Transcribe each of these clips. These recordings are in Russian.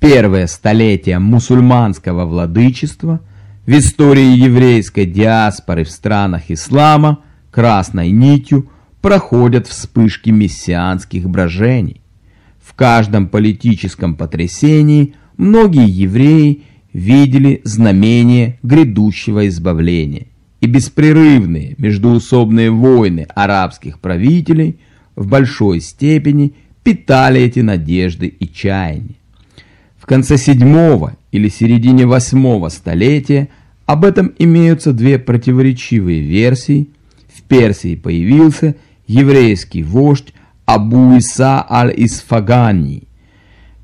первое столетие мусульманского владычества в истории еврейской диаспоры в странах ислама красной нитью проходят вспышки мессианских брожений. В каждом политическом потрясении многие евреи видели знамение грядущего избавления, и беспрерывные междуусобные войны арабских правителей в большой степени питали эти надежды и чаяния. Конце седьмого или середине восьмого столетия об этом имеются две противоречивые версии. В Персии появился еврейский вождь Абу Иса аль-Исфагани.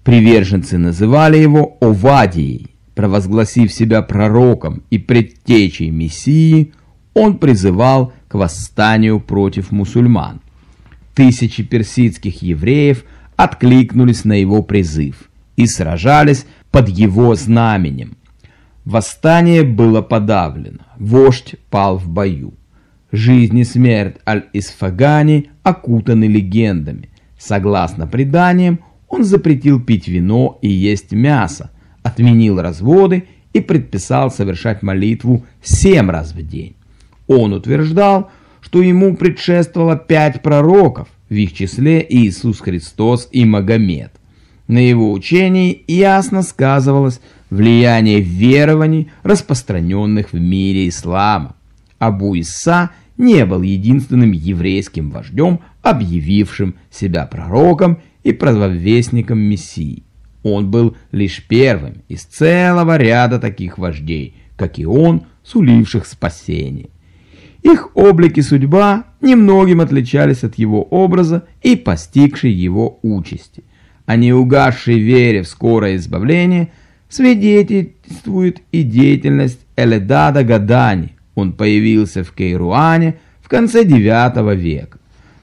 Приверженцы называли его Овадией. Провозгласив себя пророком и предтечей Мессии, он призывал к восстанию против мусульман. Тысячи персидских евреев откликнулись на его призыв и сражались под его знаменем. Восстание было подавлено, вождь пал в бою. Жизнь и смерть Аль-Исфагани окутаны легендами. Согласно преданиям, он запретил пить вино и есть мясо, отменил разводы и предписал совершать молитву семь раз в день. Он утверждал, что ему предшествовало пять пророков, в их числе Иисус Христос и Магомед. На его учении ясно сказывалось влияние верований, распространенных в мире ислама. Абу Иса – не был единственным еврейским вождем, объявившим себя пророком и провозвестником Мессии. Он был лишь первым из целого ряда таких вождей, как и он, суливших спасение. Их облик и судьба немногим отличались от его образа и постигшей его участи. О неугасшей вере в скорое избавление свидетельствует и деятельность Эледада Гадани, он появился в Кейруане в конце IX века,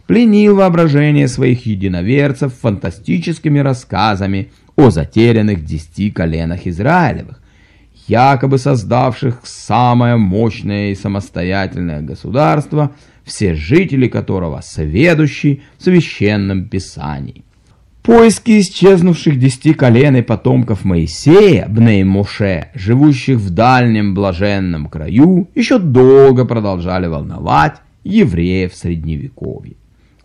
пленил воображение своих единоверцев фантастическими рассказами о затерянных десяти коленах Израилевых, якобы создавших самое мощное и самостоятельное государство, все жители которого сведущи в священном писании. Поиски исчезнувших десяти колен и потомков Моисея, Бней Моше, живущих в дальнем блаженном краю, еще долго продолжали волновать евреев Средневековья.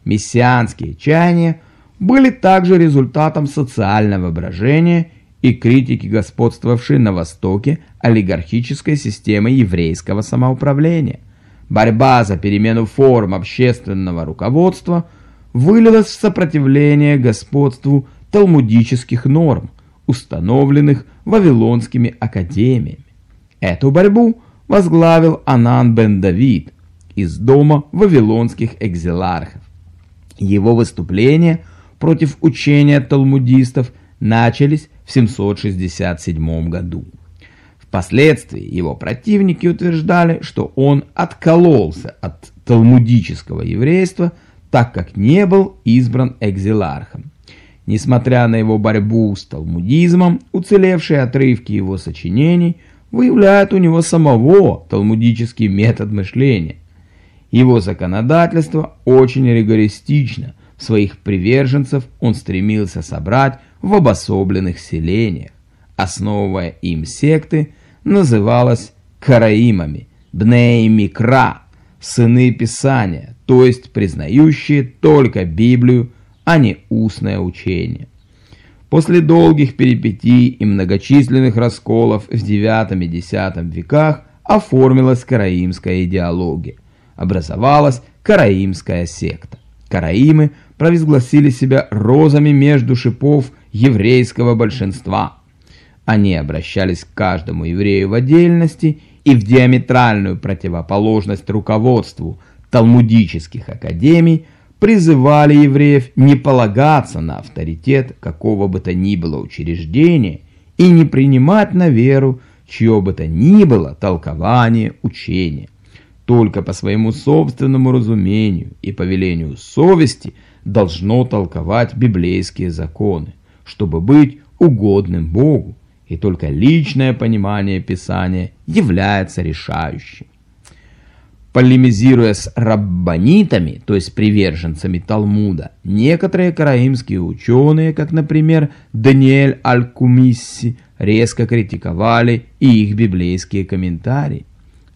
Мессианские чаяния были также результатом социального брожения и критики господствовавшей на Востоке олигархической системы еврейского самоуправления. Борьба за перемену форм общественного руководства – вылилось в сопротивление господству талмудических норм, установленных вавилонскими академиями. Эту борьбу возглавил Анан бен Давид из дома вавилонских экзилархов. Его выступления против учения талмудистов начались в 767 году. Впоследствии его противники утверждали, что он откололся от талмудического еврейства – так как не был избран экзилархом. Несмотря на его борьбу с талмудизмом, уцелевшие отрывки его сочинений выявляют у него самого талмудический метод мышления. Его законодательство очень ригористично, своих приверженцев он стремился собрать в обособленных селениях. Основывая им секты, называлась караимами, бней микра, сыны Писания, то есть признающие только Библию, а не устное учение. После долгих перипетий и многочисленных расколов в IX и X веках оформилась караимская идеология. Образовалась караимская секта. Караимы провозгласили себя розами между шипов еврейского большинства. Они обращались к каждому еврею в отдельности и в диаметральную противоположность руководству талмудических академий призывали евреев не полагаться на авторитет какого бы то ни было учреждения и не принимать на веру чье бы то ни было толкование учения. Только по своему собственному разумению и повелению совести должно толковать библейские законы, чтобы быть угодным Богу и только личное понимание Писания является решающим. полемизируя с раббанитами, то есть приверженцами Талмуда, некоторые караимские ученые, как, например, Даниэль Аль-Кумисси, резко критиковали и их библейские комментарии.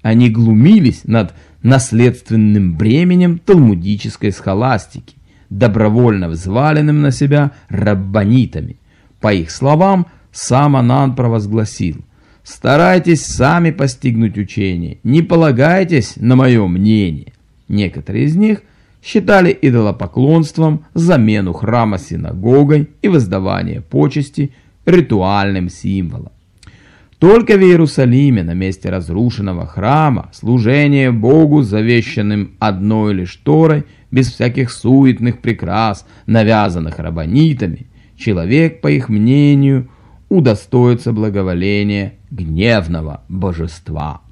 Они глумились над наследственным бременем талмудической схоластики, добровольно взваленным на себя раббанитами. По их словам, сам Анан провозгласил Старайтесь сами постигнуть учение, не полагайтесь на мое мнение. Некоторые из них считали идолопоклонством замену храма синагогой и воздавание почести ритуальным символом. Только в Иерусалиме, на месте разрушенного храма, служение Богу, завещанным одной лишь Торой, без всяких суетных прикрас, навязанных рабонитами, человек, по их мнению, удостоится благоволения гневного божества.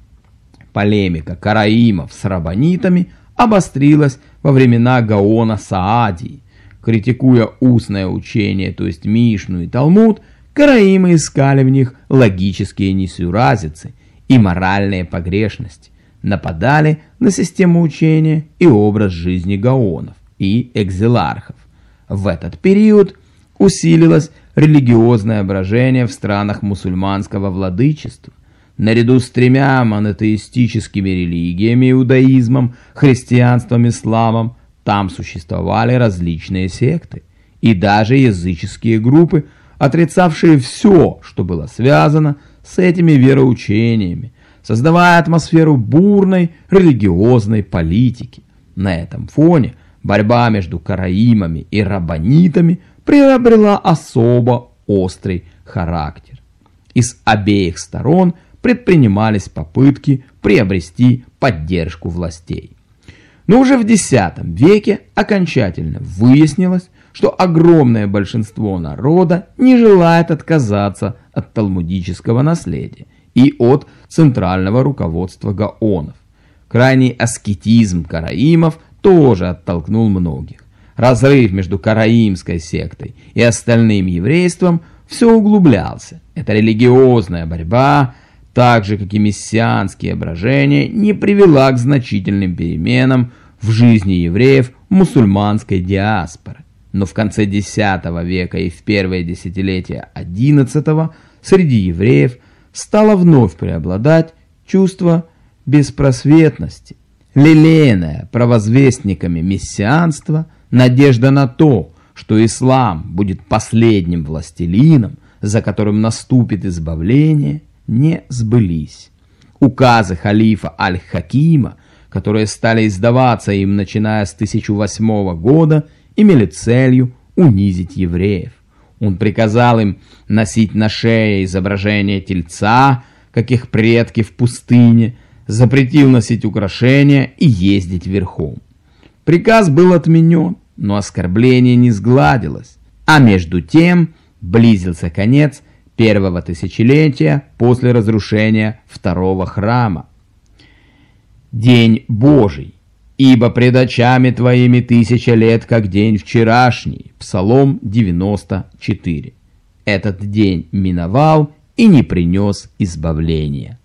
Полемика караимов с рабанитами обострилась во времена Гаона Саадии. Критикуя устное учение, то есть Мишну и Талмуд, караимы искали в них логические несуразицы и моральные погрешности, нападали на систему учения и образ жизни гаонов и экзилархов. В этот период усилилась религиозное брожение в странах мусульманского владычества. Наряду с тремя монотеистическими религиями, иудаизмом, христианством, исламом, там существовали различные секты и даже языческие группы, отрицавшие все, что было связано с этими вероучениями, создавая атмосферу бурной религиозной политики. На этом фоне борьба между караимами и рабанитами приобрела особо острый характер. Из обеих сторон предпринимались попытки приобрести поддержку властей. Но уже в X веке окончательно выяснилось, что огромное большинство народа не желает отказаться от талмудического наследия и от центрального руководства гаонов. Крайний аскетизм караимов тоже оттолкнул многих разрыв между караимской сектой и остальным еврейством все углублялся. Эта религиозная борьба, так же как и мессианские брожения, не привела к значительным переменам в жизни евреев мусульманской диаспоры. Но в конце X века и в первые десятилетия XI среди евреев стало вновь преобладать чувство беспросветности, лелеянное провозвестниками мессианства – Надежда на то, что ислам будет последним властелином, за которым наступит избавление, не сбылись. Указы халифа Аль-Хакима, которые стали издаваться им начиная с 1008 года, имели целью унизить евреев. Он приказал им носить на шее изображение тельца, как их предки в пустыне, запретил носить украшения и ездить верхом. Приказ был отменен, но оскорбление не сгладилось, а между тем близился конец первого тысячелетия после разрушения второго храма. День Божий, ибо пред очами твоими тысяча лет, как день вчерашний. Псалом 94. Этот день миновал и не принес избавления.